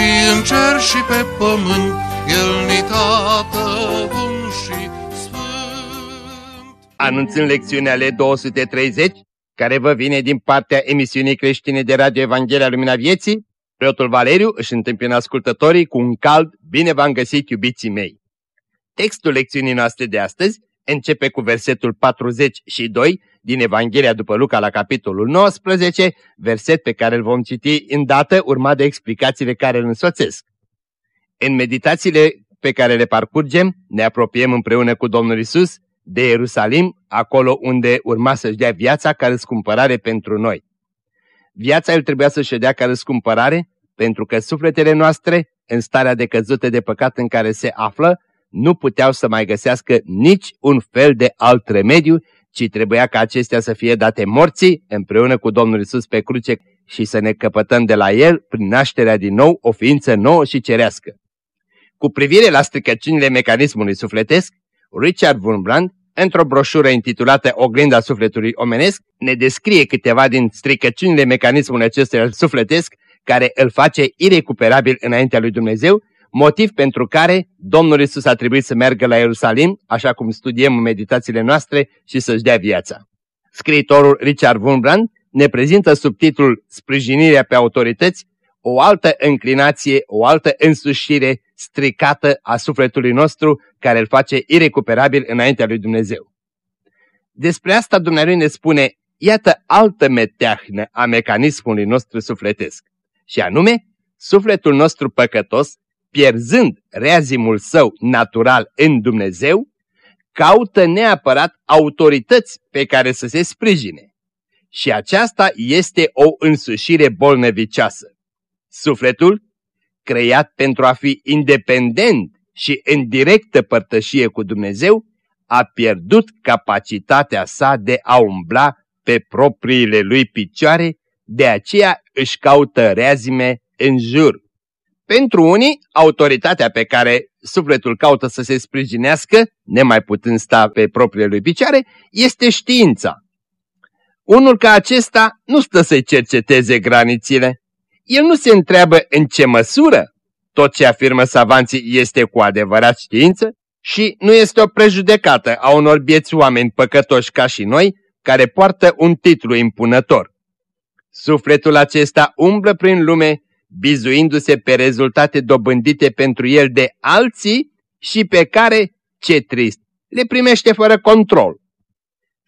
și în cer și pe pământ, El ni tată bun și sfânt. Anunțând lecțiunea ale 230, care vă vine din partea emisiunii creștine de Radio Evanghelia Lumina Vieții, preotul Valeriu își întâmpină ascultătorii cu un cald Bine v-am găsit, iubiții mei! Textul lecțiunii noastre de astăzi începe cu versetul 42 din Evanghelia după Luca la capitolul 19, verset pe care îl vom citi îndată, urmat de explicațiile care îl însoțesc. În meditațiile pe care le parcurgem, ne apropiem împreună cu Domnul Isus de Ierusalim, acolo unde urma să-și dea viața ca răscumpărare pentru noi. Viața el trebuia să-și dea ca răscumpărare, pentru că sufletele noastre, în starea de căzută de păcat în care se află, nu puteau să mai găsească nici un fel de alt remediu, ci trebuia ca acestea să fie date morții împreună cu Domnul Isus pe cruce și să ne căpătăm de la El prin nașterea din nou o ființă nouă și cerească. Cu privire la stricăciunile mecanismului sufletesc, Richard Wurmbrand într-o broșură intitulată Oglinda sufletului omenesc, ne descrie câteva din stricăciunile mecanismului acestuia sufletesc care îl face irecuperabil înaintea lui Dumnezeu, motiv pentru care Domnul Isus a trebuit să meargă la Ierusalim, așa cum studiem în meditațiile noastre, și să-și dea viața. Scriitorul Richard Wurmbrand ne prezintă subtitlul Sprijinirea pe autorități o altă înclinație, o altă însușire stricată a sufletului nostru care îl face irecuperabil înaintea lui Dumnezeu. Despre asta Dumnezeu ne spune, iată altă meteahnă a mecanismului nostru sufletesc, și anume, sufletul nostru păcătos, pierzând reazimul său natural în Dumnezeu, caută neapărat autorități pe care să se sprijine. Și aceasta este o însușire bolnăvicioasă. Sufletul, creat pentru a fi independent și în directă părtășie cu Dumnezeu, a pierdut capacitatea sa de a umbla pe propriile lui picioare, de aceea își caută reazime în jur. Pentru unii, autoritatea pe care sufletul caută să se sprijinească, nemai putând sta pe propriile lui picioare, este știința. Unul ca acesta nu stă să-i cerceteze granițile, el nu se întreabă în ce măsură tot ce afirmă savanții este cu adevărat știință și nu este o prejudecată a unor bieți oameni păcătoși ca și noi, care poartă un titlu impunător. Sufletul acesta umblă prin lume, bizuindu-se pe rezultate dobândite pentru el de alții și pe care, ce trist, le primește fără control.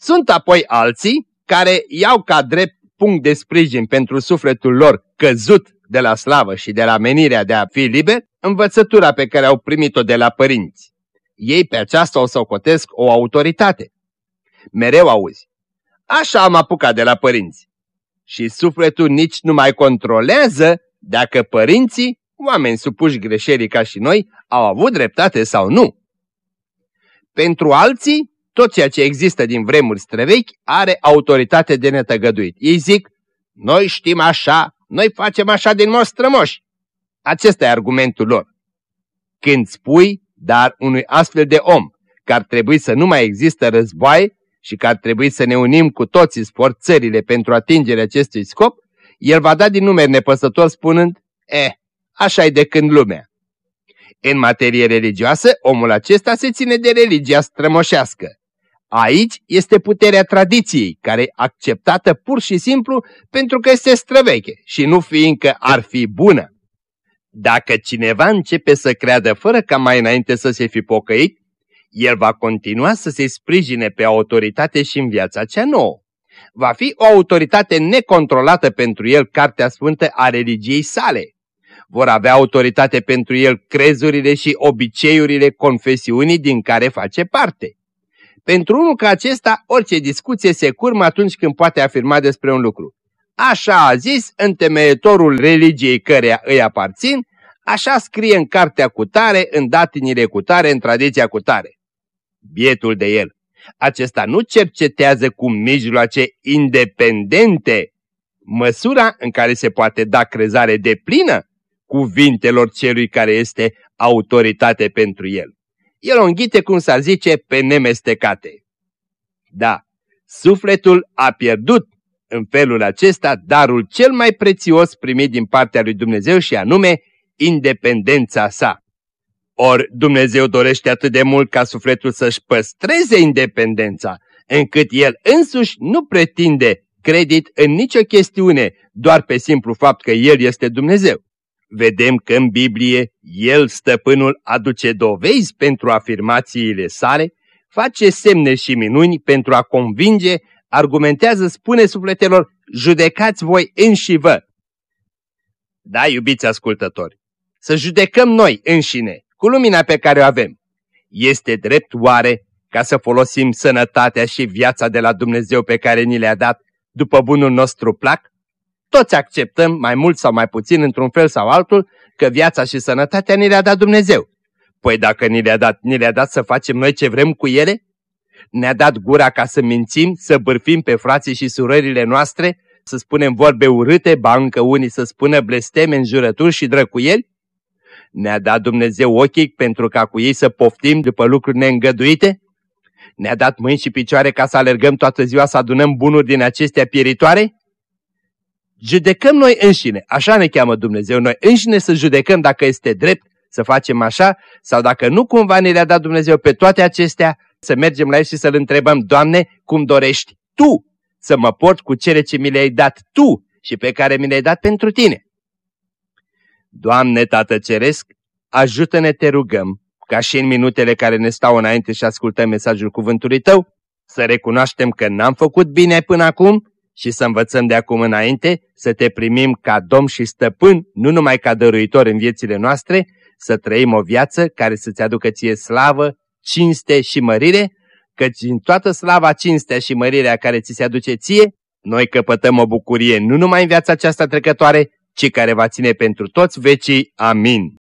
Sunt apoi alții care iau ca drept punct de sprijin pentru sufletul lor căzut de la slavă și de la menirea de a fi liber, învățătura pe care au primit-o de la părinți. Ei pe aceasta o socotesc o autoritate. Mereu auzi. Așa am apucat de la părinți. Și sufletul nici nu mai controlează dacă părinții, oameni supuși greșelii ca și noi, au avut dreptate sau nu. Pentru alții, tot ceea ce există din vremuri străvechi are autoritate de netăgăduit. Ei zic, noi știm așa, noi facem așa din moș strămoși. Acesta e argumentul lor. Când spui, dar unui astfel de om, că ar trebui să nu mai există războaie și că ar trebui să ne unim cu toții sforțările pentru atingerea acestui scop, el va da din numeri nepăsător spunând, eh, așa e de când lumea. În materie religioasă, omul acesta se ține de religia strămoșească, Aici este puterea tradiției, care e acceptată pur și simplu pentru că este străveche și nu fiindcă ar fi bună. Dacă cineva începe să creadă fără ca mai înainte să se fi pocăit, el va continua să se sprijine pe autoritate și în viața cea nouă. Va fi o autoritate necontrolată pentru el Cartea Sfântă a religiei sale. Vor avea autoritate pentru el crezurile și obiceiurile confesiunii din care face parte. Pentru unul ca acesta, orice discuție se curmă atunci când poate afirma despre un lucru. Așa a zis întemeietorul religiei căreia îi aparțin, așa scrie în cartea cutare, în datinile cutare, în tradiția cutare. Bietul de el. Acesta nu cercetează cu mijloace independente măsura în care se poate da crezare de plină cuvintelor celui care este autoritate pentru el. El o înghite, cum s-ar zice, pe nemestecate. Da, sufletul a pierdut în felul acesta darul cel mai prețios primit din partea lui Dumnezeu și anume independența sa. Ori Dumnezeu dorește atât de mult ca sufletul să-și păstreze independența, încât el însuși nu pretinde credit în nicio chestiune doar pe simplu fapt că El este Dumnezeu. Vedem că în Biblie El, stăpânul, aduce dovezi pentru afirmațiile sale, face semne și minuni pentru a convinge, argumentează, spune sufletelor, judecați voi înși vă. Da, iubiți ascultători, să judecăm noi înșine, cu lumina pe care o avem. Este drept oare ca să folosim sănătatea și viața de la Dumnezeu pe care ni le-a dat după bunul nostru plac? Toți acceptăm, mai mult sau mai puțin, într-un fel sau altul, că viața și sănătatea ni le-a dat Dumnezeu. Păi dacă ni le-a dat, ni le-a dat să facem noi ce vrem cu ele? Ne-a dat gura ca să mințim, să bârfim pe frații și surorile noastre, să spunem vorbe urâte, ba încă unii să spună blesteme, înjurături și drăcuieli? Ne-a dat Dumnezeu ochii pentru ca cu ei să poftim după lucruri neîngăduite? Ne-a dat mâini și picioare ca să alergăm toată ziua să adunăm bunuri din acestea pieritoare? Judecăm noi înșine, așa ne cheamă Dumnezeu, noi înșine să judecăm dacă este drept să facem așa sau dacă nu cumva ne le-a dat Dumnezeu pe toate acestea, să mergem la El și să-L întrebăm, Doamne, cum dorești Tu să mă port cu cele ce mi le-ai dat Tu și pe care mi le-ai dat pentru Tine. Doamne Tată Ceresc, ajută-ne, te rugăm, ca și în minutele care ne stau înainte și ascultăm mesajul cuvântului Tău, să recunoaștem că n-am făcut bine până acum și să învățăm de acum înainte să te primim ca Domn și Stăpân, nu numai ca dăruitor în viețile noastre, să trăim o viață care să-ți aducă ție slavă, cinste și mărire, căci în toată slava, cinstea și mărirea care ți se aduce ție, noi căpătăm o bucurie nu numai în viața aceasta trecătoare, ci care va ține pentru toți vecii. Amin.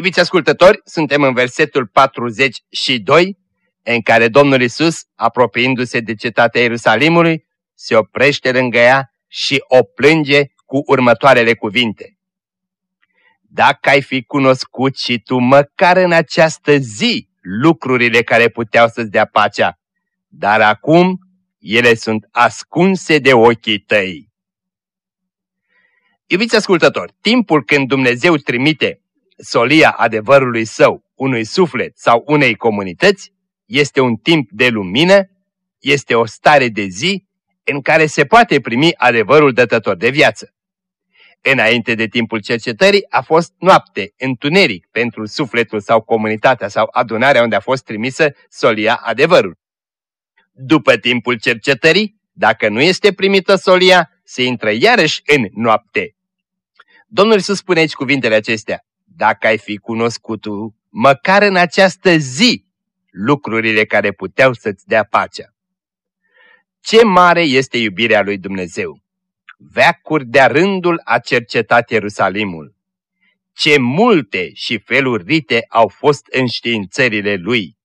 Iubiți ascultători, suntem în versetul 42, în care Domnul Isus, apropiindu-se de cetatea Ierusalimului, se oprește lângă ea și o plânge cu următoarele cuvinte. Dacă ai fi cunoscut și tu măcar în această zi lucrurile care puteau să-ți dea pacea, dar acum ele sunt ascunse de ochii tăi. Iubiți ascultători, timpul când Dumnezeu trimite solia adevărului său unui suflet sau unei comunități este un timp de lumină, este o stare de zi în care se poate primi adevărul dătător de viață. Înainte de timpul cercetării a fost noapte, întuneric pentru sufletul sau comunitatea sau adunarea unde a fost trimisă solia adevărul. După timpul cercetării, dacă nu este primită solia, se intră iarăși în noapte. Domnul Iisus spune aici cuvintele acestea dacă ai fi cunoscut tu, măcar în această zi, lucrurile care puteau să-ți dea pacea. Ce mare este iubirea lui Dumnezeu! Veacuri de rândul a cercetat Ierusalimul. Ce multe și feluri rite au fost în științările lui.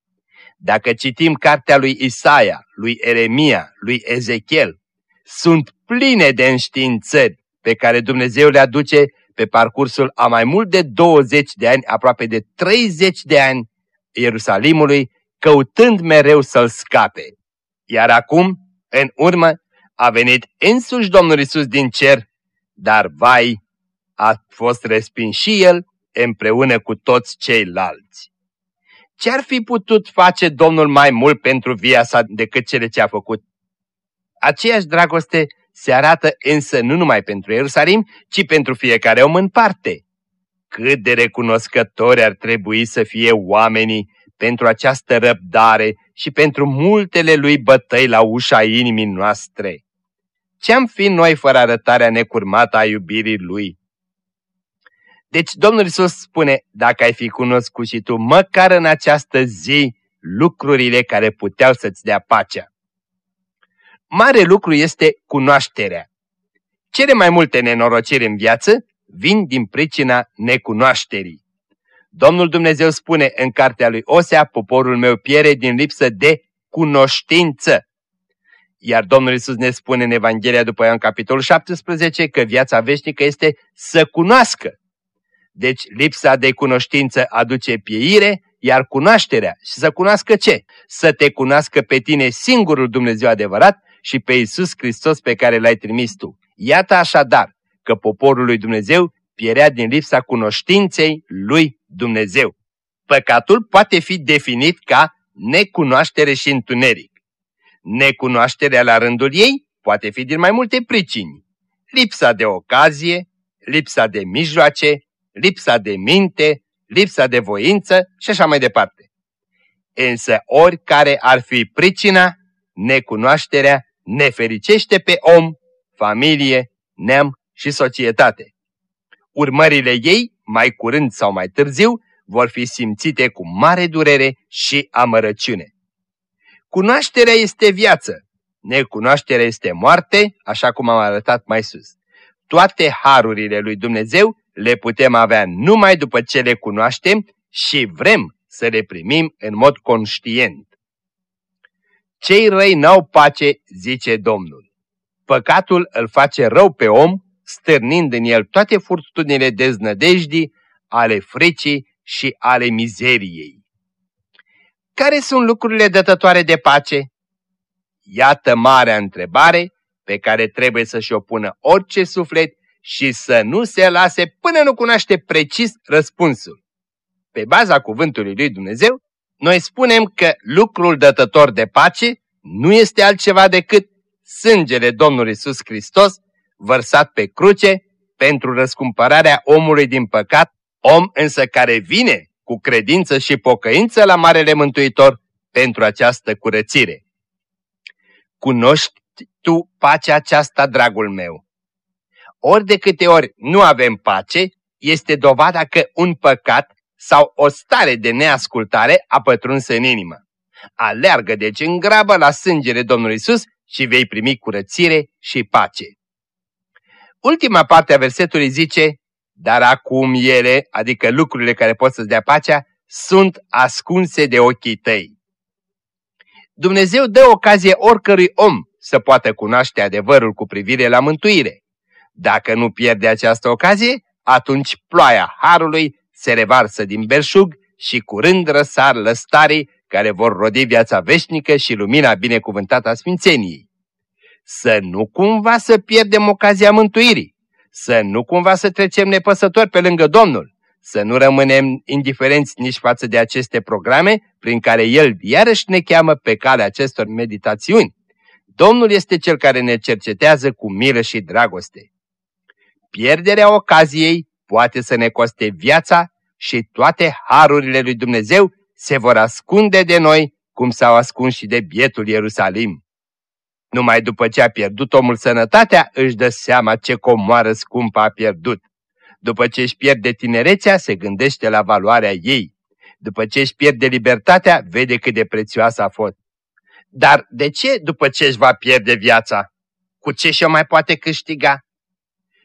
Dacă citim cartea lui Isaia, lui Eremia, lui Ezechiel, sunt pline de înștiințări pe care Dumnezeu le aduce pe parcursul a mai mult de 20 de ani, aproape de 30 de ani, Ierusalimului, căutând mereu să-l scape. Iar acum, în urmă, a venit însuși Domnul Isus din cer, dar vai, a fost respins și el împreună cu toți ceilalți. Ce-ar fi putut face Domnul mai mult pentru via sa decât cele ce a făcut? Aceeași dragoste se arată însă nu numai pentru Ierusalim, ci pentru fiecare om în parte. Cât de recunoscători ar trebui să fie oamenii pentru această răbdare și pentru multele lui bătăi la ușa inimii noastre. Ce-am fi noi fără arătarea necurmată a iubirii lui? Deci Domnul Iisus spune, dacă ai fi cunoscut și tu măcar în această zi lucrurile care puteau să-ți dea pacea. Mare lucru este cunoașterea. Cele mai multe nenorociri în viață vin din pricina necunoașterii. Domnul Dumnezeu spune în cartea lui Osea, poporul meu piere din lipsă de cunoștință. Iar Domnul Isus ne spune în Evanghelia după Ioan capitolul 17 că viața veșnică este să cunoască. Deci lipsa de cunoștință aduce pieire, iar cunoașterea și să cunoască ce? Să te cunoască pe tine singurul Dumnezeu adevărat și pe Isus Hristos pe care l-ai trimis tu. Iată așadar că poporul lui Dumnezeu pierea din lipsa cunoștinței lui Dumnezeu. Păcatul poate fi definit ca necunoaștere și întuneric. Necunoașterea la rândul ei poate fi din mai multe pricini. Lipsa de ocazie, lipsa de mijloace, lipsa de minte, lipsa de voință și așa mai departe. Însă oricare ar fi pricina, necunoașterea nefericește pe om, familie, neam și societate. Urmările ei, mai curând sau mai târziu, vor fi simțite cu mare durere și amărăciune. Cunoașterea este viață, necunoașterea este moarte, așa cum am arătat mai sus. Toate harurile lui Dumnezeu le putem avea numai după ce le cunoaștem și vrem să le primim în mod conștient. Cei răi n-au pace, zice Domnul. Păcatul îl face rău pe om, stârnind în el toate furtunile deznădejdii, ale fricii și ale mizeriei. Care sunt lucrurile dătătoare de pace? Iată marea întrebare pe care trebuie să-și o pună orice suflet și să nu se lase până nu cunoaște precis răspunsul. Pe baza cuvântului lui Dumnezeu, noi spunem că lucrul dătător de pace nu este altceva decât sângele Domnului Isus Hristos vărsat pe cruce pentru răscumpărarea omului din păcat, om însă care vine cu credință și pocăință la Marele Mântuitor pentru această curățire. Cunoști tu pacea aceasta, dragul meu? Ori de câte ori nu avem pace, este dovada că un păcat sau o stare de neascultare a pătruns în inimă. Aleargă deci în grabă la sângele Domnului Isus și vei primi curățire și pace. Ultima parte a versetului zice, dar acum ele, adică lucrurile care pot să-ți dea pacea, sunt ascunse de ochii tăi. Dumnezeu dă ocazie oricărui om să poată cunoaște adevărul cu privire la mântuire. Dacă nu pierde această ocazie, atunci ploaia Harului se revarsă din belșug și curând răsar lăstarii care vor rodi viața veșnică și lumina binecuvântată a Sfințeniei. Să nu cumva să pierdem ocazia mântuirii, să nu cumva să trecem nepăsători pe lângă Domnul, să nu rămânem indiferenți nici față de aceste programe prin care El iarăși ne cheamă pe calea acestor meditațiuni. Domnul este Cel care ne cercetează cu milă și dragoste. Pierderea ocaziei poate să ne coste viața și toate harurile lui Dumnezeu se vor ascunde de noi cum s-au ascuns și de bietul Ierusalim. Numai după ce a pierdut omul sănătatea, își dă seama ce comoară scumpă a pierdut. După ce își pierde tinerețea, se gândește la valoarea ei. După ce își pierde libertatea, vede cât de prețioasă a fost. Dar de ce după ce își va pierde viața? Cu ce și-o mai poate câștiga?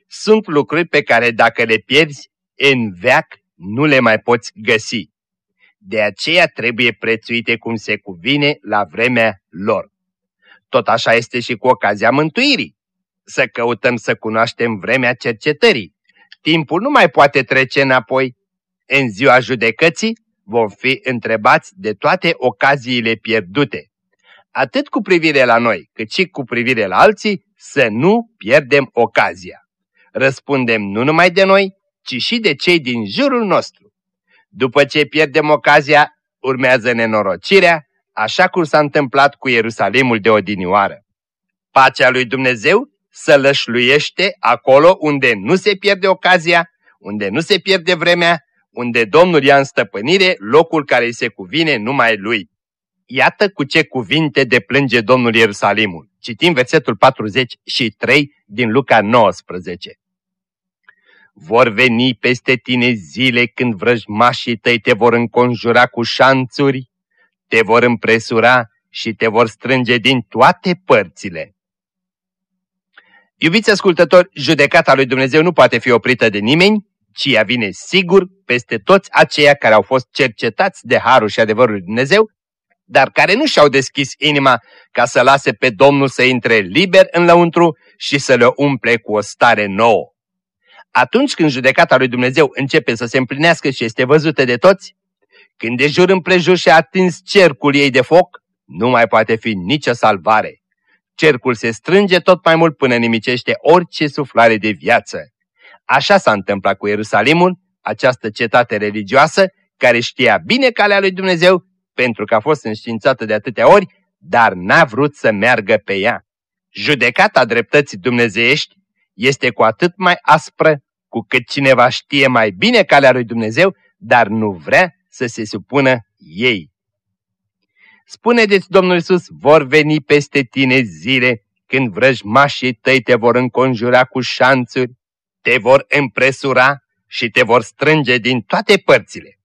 Sunt lucruri pe care dacă le pierzi, în veac nu le mai poți găsi. De aceea trebuie prețuite cum se cuvine la vremea lor. Tot așa este și cu ocazia mântuirii. Să căutăm să cunoaștem vremea cercetării. Timpul nu mai poate trece înapoi. În ziua judecății vom fi întrebați de toate ocaziile pierdute. Atât cu privire la noi, cât și cu privire la alții, să nu pierdem ocazia. Răspundem nu numai de noi, ci și de cei din jurul nostru. După ce pierdem ocazia, urmează nenorocirea, așa cum s-a întâmplat cu Ierusalimul de odinioară. Pacea lui Dumnezeu să lășluiește acolo unde nu se pierde ocazia, unde nu se pierde vremea, unde Domnul ia în stăpânire locul care îi se cuvine numai lui. Iată cu ce cuvinte deplânge Domnul Ierusalimul. Citim versetul 43 din Luca 19. Vor veni peste tine zile când vrăjmașii tăi te vor înconjura cu șanțuri, te vor împresura și te vor strânge din toate părțile. Iubiți ascultători, judecata lui Dumnezeu nu poate fi oprită de nimeni, ci ea vine sigur peste toți aceia care au fost cercetați de harul și adevărul lui Dumnezeu, dar care nu și-au deschis inima ca să lase pe Domnul să intre liber în lăuntru și să le umple cu o stare nouă. Atunci când judecata lui Dumnezeu începe să se împlinească și este văzută de toți, când de jur împrejur și-a atins cercul ei de foc, nu mai poate fi nicio salvare. Cercul se strânge tot mai mult până nimicește orice suflare de viață. Așa s-a întâmplat cu Ierusalimul, această cetate religioasă, care știa bine calea lui Dumnezeu, pentru că a fost înștiințată de atâtea ori, dar n-a vrut să meargă pe ea. Judecata dreptății dumnezeiești este cu atât mai aspră cu cât cineva știe mai bine calea lui Dumnezeu, dar nu vrea să se supună ei. Spune deci Domnul Iisus, vor veni peste tine zile când vrăjmașii tăi te vor înconjura cu șanțuri, te vor împresura și te vor strânge din toate părțile.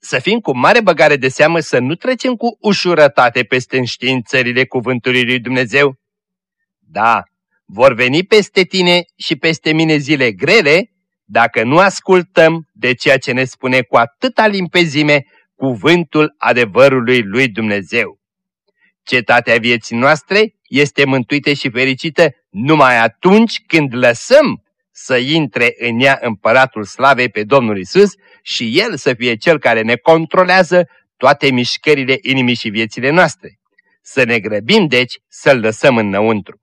Să fim cu mare băgare de seamă să nu trecem cu ușurătate peste înștiințările cuvântului lui Dumnezeu. Da, vor veni peste tine și peste mine zile grele dacă nu ascultăm de ceea ce ne spune cu atâta limpezime cuvântul adevărului lui Dumnezeu. Cetatea vieții noastre este mântuită și fericită numai atunci când lăsăm să intre în ea împăratul slavei pe Domnul Isus și El să fie Cel care ne controlează toate mișcările inimii și viețile noastre. Să ne grăbim, deci, să-L lăsăm înăuntru.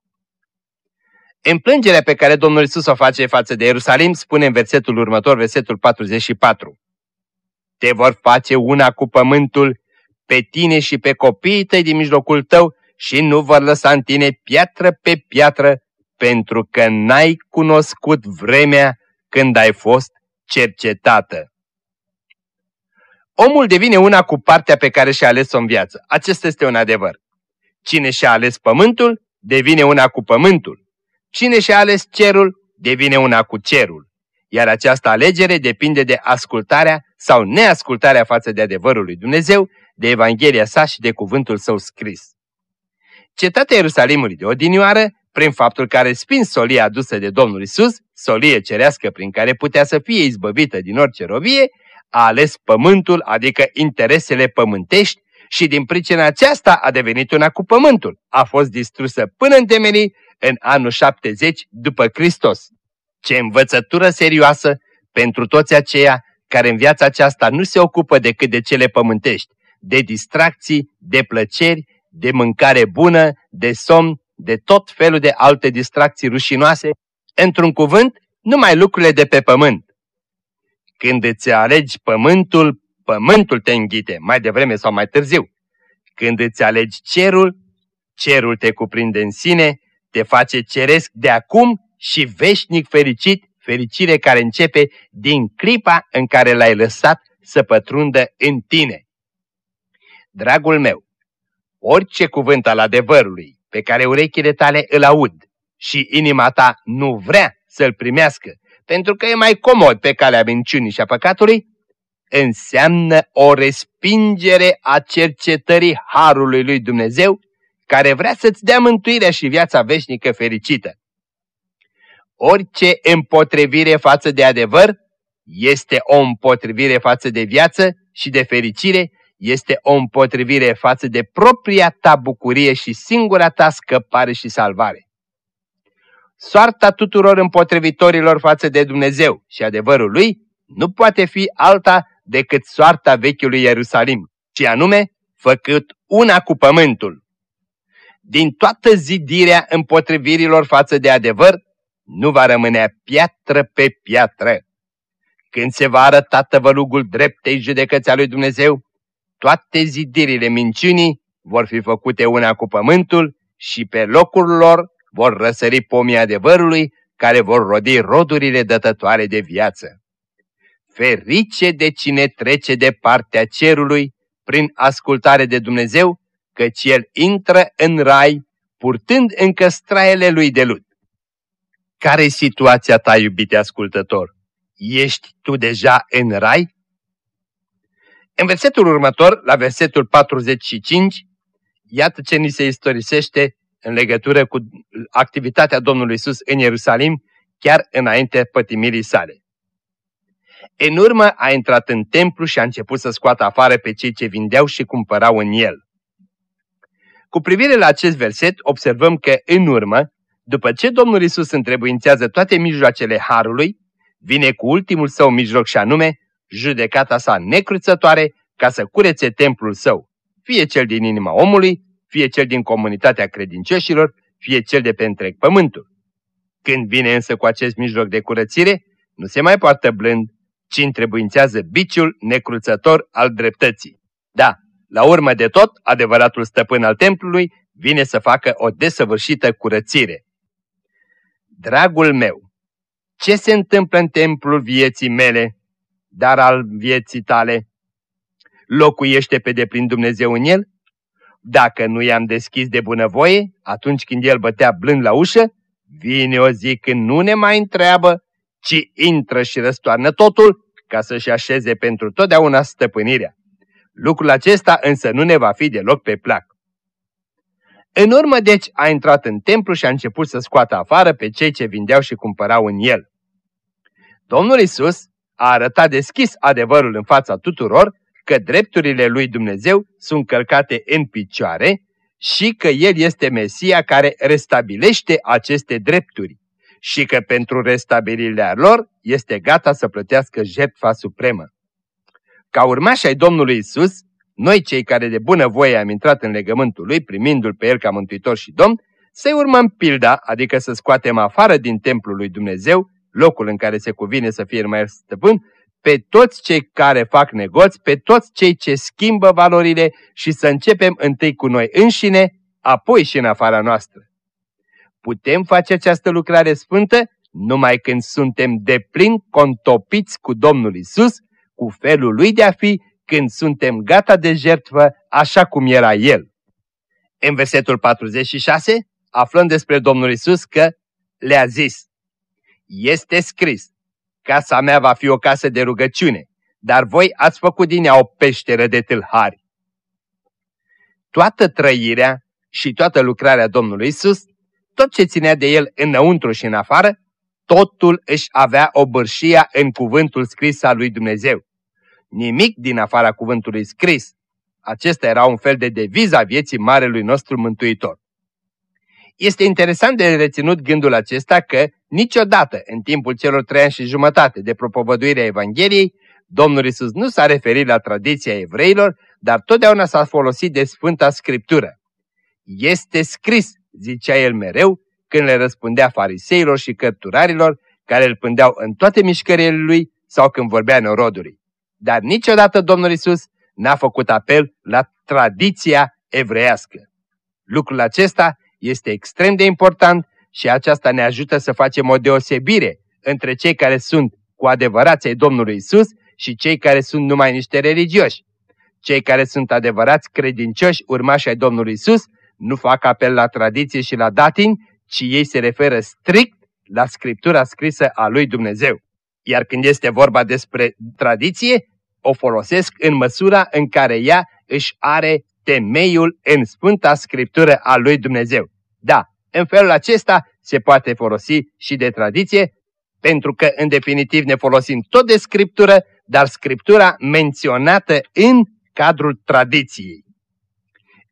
În plângerea pe care Domnul Isus o face față de Ierusalim, spune în versetul următor, versetul 44. Te vor face una cu pământul pe tine și pe copiii tăi din mijlocul tău și nu vor lăsa în tine piatră pe piatră, pentru că n-ai cunoscut vremea când ai fost cercetată. Omul devine una cu partea pe care și-a ales-o în viață. Acesta este un adevăr. Cine și-a ales pământul, devine una cu pământul. Cine și-a ales cerul, devine una cu cerul. Iar această alegere depinde de ascultarea sau neascultarea față de adevărul lui Dumnezeu, de Evanghelia sa și de cuvântul său scris. Cetatea Ierusalimului de odinioară, prin faptul că a respins solia adusă de Domnul Isus, solie cerească prin care putea să fie izbăvită din orice robie, a ales pământul, adică interesele pământești, și din pricina aceasta a devenit una cu pământul. A fost distrusă până în temelii în anul 70 după Hristos. Ce învățătură serioasă pentru toți aceia care în viața aceasta nu se ocupă decât de cele pământești, de distracții, de plăceri, de mâncare bună, de somn, de tot felul de alte distracții rușinoase, într-un cuvânt, numai lucrurile de pe pământ. Când îți alegi pământul, pământul te înghite, mai devreme sau mai târziu. Când îți alegi cerul, cerul te cuprinde în sine, te face ceresc de acum și veșnic fericit, fericire care începe din clipa în care l-ai lăsat să pătrundă în tine. Dragul meu, orice cuvânt al adevărului pe care urechile tale îl aud și inima ta nu vrea să-l primească, pentru că e mai comod pe calea minciunii și a păcatului, înseamnă o respingere a cercetării Harului lui Dumnezeu care vrea să-ți dea mântuirea și viața veșnică fericită. Orice împotrivire față de adevăr este o împotrivire față de viață și de fericire, este o împotrivire față de propria ta bucurie și singura ta scăpare și salvare. Soarta tuturor împotrivitorilor față de Dumnezeu și adevărul lui nu poate fi alta decât soarta vechiului Ierusalim, ci anume făcut una cu pământul. Din toată zidirea împotrivirilor față de adevăr, nu va rămâne piatră pe piatră. Când se va arăta tăvălugul dreptei judecăți a lui Dumnezeu, toate zidirile minciunii vor fi făcute una cu pământul și pe locul lor vor răsări pomii adevărului care vor rodi rodurile dătătoare de viață. Ferice de cine trece de partea cerului prin ascultare de Dumnezeu, căci el intră în rai purtând încă straiele lui de lut. Care-i situația ta, iubite ascultător? Ești tu deja în rai? În versetul următor, la versetul 45, iată ce ni se istorisește în legătură cu activitatea Domnului Isus în Ierusalim, chiar înainte pătimirii sale. În urmă a intrat în templu și a început să scoată afară pe cei ce vindeau și cumpărau în el. Cu privire la acest verset, observăm că în urmă, după ce Domnul Isus întrebuințează toate mijloacele Harului, vine cu ultimul său mijloc și anume judecata sa necruțătoare ca să curețe templul său, fie cel din inima omului, fie cel din comunitatea credincioșilor, fie cel de pe întreg pământul. Când vine însă cu acest mijloc de curățire, nu se mai poartă blând, ci întrebuințează biciul necruțător al dreptății. Da, la urmă de tot, adevăratul stăpân al templului vine să facă o desăvârșită curățire. Dragul meu, ce se întâmplă în templul vieții mele, dar al vieții tale? Locuiește pe deplin Dumnezeu în el? Dacă nu i-am deschis de bunăvoie, atunci când el bătea blând la ușă, vine o zi când nu ne mai întreabă, ci intră și răstoarnă totul ca să-și așeze pentru totdeauna stăpânirea. Lucrul acesta însă nu ne va fi deloc pe plac. În urmă deci a intrat în templu și a început să scoată afară pe cei ce vindeau și cumpărau în el. Domnul Isus a arătat deschis adevărul în fața tuturor că drepturile lui Dumnezeu sunt călcate în picioare și că El este Mesia care restabilește aceste drepturi și că pentru restabilirea lor este gata să plătească jertfa supremă. Ca urmași ai Domnului Isus, noi cei care de bună voie am intrat în legământul Lui, primindu-L pe El ca Mântuitor și Domn, să-i urmăm pilda, adică să scoatem afară din templul lui Dumnezeu, locul în care se cuvine să fie mai stăpân, pe toți cei care fac negoți, pe toți cei ce schimbă valorile și să începem întâi cu noi înșine, apoi și în afara noastră. Putem face această lucrare sfântă numai când suntem deplin contopiți cu Domnul Isus, cu felul Lui de a fi, când suntem gata de jertfă așa cum era El. În versetul 46 aflăm despre Domnul Isus că le-a zis, Este scris, Casa mea va fi o casă de rugăciune, dar voi ați făcut din ea o peșteră de tâlhari. Toată trăirea și toată lucrarea Domnului Isus, tot ce ținea de el înăuntru și în afară, totul își avea o bârșia în cuvântul scris al lui Dumnezeu. Nimic din afara cuvântului scris. Acesta era un fel de deviză a vieții Marelui nostru Mântuitor. Este interesant de reținut gândul acesta că niciodată în timpul celor trei ani și jumătate de propovăduire a Evangheliei, Domnul Isus nu s-a referit la tradiția evreilor, dar totdeauna s-a folosit de Sfânta Scriptură. Este scris, zicea el mereu, când le răspundea fariseilor și cărturarilor, care îl pândeau în toate mișcările lui sau când vorbea norodului. Dar niciodată Domnul Isus n-a făcut apel la tradiția evreiască. Lucrul acesta este extrem de important și aceasta ne ajută să facem o deosebire între cei care sunt cu adevărați ai Domnului Isus și cei care sunt numai niște religioși. Cei care sunt adevărați credincioși urmași ai Domnului Isus nu fac apel la tradiție și la datini, ci ei se referă strict la Scriptura scrisă a lui Dumnezeu. Iar când este vorba despre tradiție, o folosesc în măsura în care ea își are temeiul în Sfânta Scriptură a lui Dumnezeu. Da, în felul acesta se poate folosi și de tradiție, pentru că în definitiv ne folosim tot de Scriptură, dar Scriptura menționată în cadrul tradiției.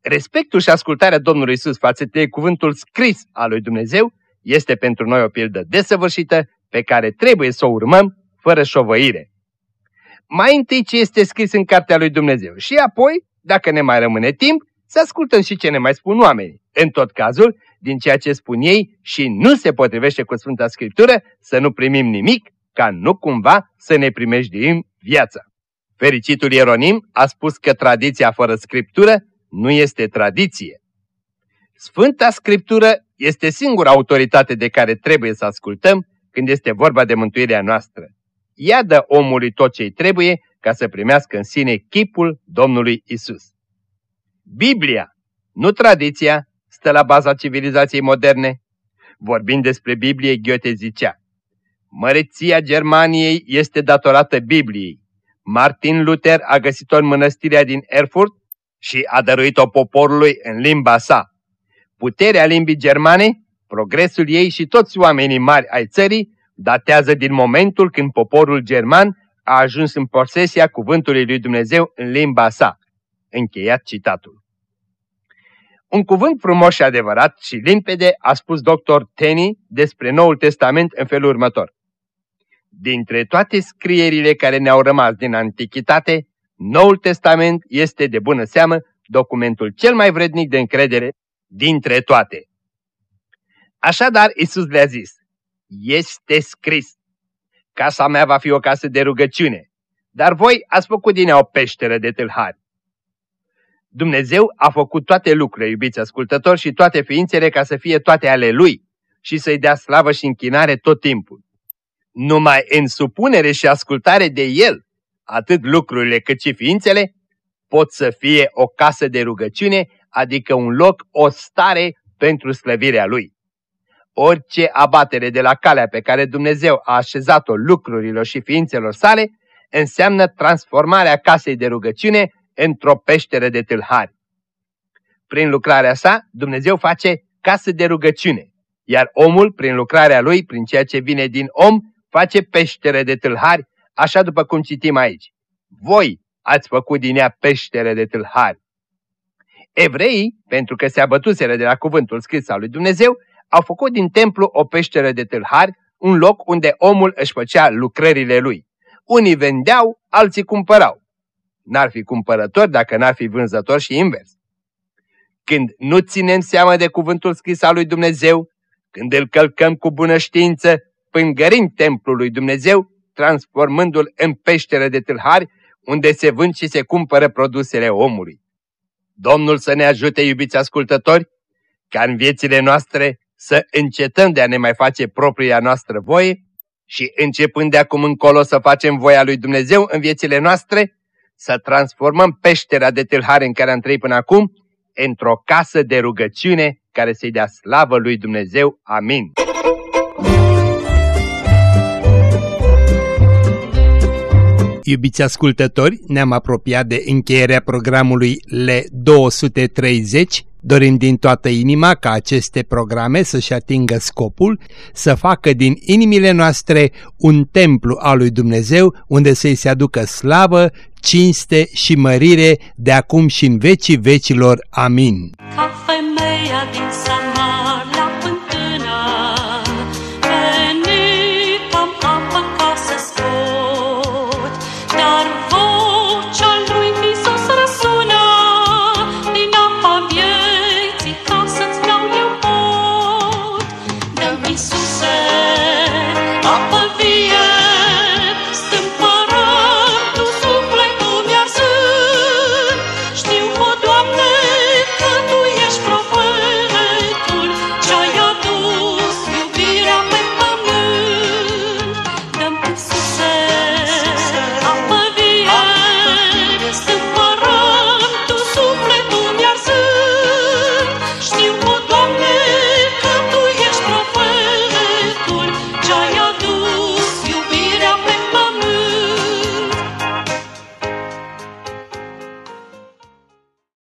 Respectul și ascultarea Domnului Isus față de cuvântul scris al lui Dumnezeu este pentru noi o pildă desăvârșită pe care trebuie să o urmăm fără șovăire. mai întâi ce este scris în cartea lui Dumnezeu și apoi, dacă ne mai rămâne timp, să ascultăm și ce ne mai spun oamenii. În tot cazul, din ceea ce spun ei și nu se potrivește cu Sfânta Scriptură, să nu primim nimic, ca nu cumva să ne primejduim viața. Fericitul Ieronim a spus că tradiția fără Scriptură nu este tradiție. Sfânta Scriptură este singura autoritate de care trebuie să ascultăm când este vorba de mântuirea noastră. Ea dă omului tot ce-i trebuie ca să primească în sine chipul Domnului Isus. Biblia, nu tradiția, stă la baza civilizației moderne. Vorbind despre Biblie, Goethe zicea, Măreția Germaniei este datorată Bibliei. Martin Luther a găsit-o în mănăstirea din Erfurt și a dăruit-o poporului în limba sa. Puterea limbii germane, progresul ei și toți oamenii mari ai țării datează din momentul când poporul german a ajuns în posesia cuvântului lui Dumnezeu în limba sa. Încheiat citatul. Un cuvânt frumos și adevărat și limpede a spus dr. Tenney despre Noul Testament în felul următor. Dintre toate scrierile care ne-au rămas din Antichitate, Noul Testament este de bună seamă documentul cel mai vrednic de încredere dintre toate. Așadar, Isus le-a zis, este scris, casa mea va fi o casă de rugăciune, dar voi ați făcut din ea o peșteră de tâlhari. Dumnezeu a făcut toate lucrurile, iubiți ascultători, și toate ființele ca să fie toate ale Lui și să-i dea slavă și închinare tot timpul. Numai în supunere și ascultare de El, atât lucrurile cât și ființele, pot să fie o casă de rugăciune, adică un loc, o stare pentru slăvirea Lui. Orice abatere de la calea pe care Dumnezeu a așezat-o lucrurilor și ființelor sale, înseamnă transformarea casei de rugăciune într-o peșteră de tâlhari. Prin lucrarea sa, Dumnezeu face casă de rugăciune, iar omul, prin lucrarea lui, prin ceea ce vine din om, face peșteră de tâlhari, așa după cum citim aici. Voi ați făcut din ea peșteră de tâlhari. Evreii, pentru că se abătuseră de la cuvântul scris al lui Dumnezeu, au făcut din templu o peșteră de tâlhari, un loc unde omul își făcea lucrările lui. Unii vendeau, alții cumpărau. N-ar fi cumpărător dacă n-ar fi vânzător și invers. Când nu ținem seama de cuvântul scris al lui Dumnezeu, când îl călcăm cu bună știință, pângărim templul lui Dumnezeu, transformându-l în peșteră de tâlhari, unde se vând și se cumpără produsele omului. Domnul să ne ajute, iubiți ascultători, ca în viețile noastre să încetăm de a ne mai face propria noastră voie și începând de acum încolo să facem voia lui Dumnezeu în viețile noastre, să transformăm peștera de tâlhare în care am trăit până acum într-o casă de rugăciune care să-i dea slavă lui Dumnezeu. Amin. Iubiți ascultători, ne-am apropiat de încheierea programului L230 Dorim din toată inima ca aceste programe să-și atingă scopul, să facă din inimile noastre un templu al lui Dumnezeu unde să-i se aducă slavă, cinste și mărire de acum și în vecii vecilor. Amin. Ca femeia din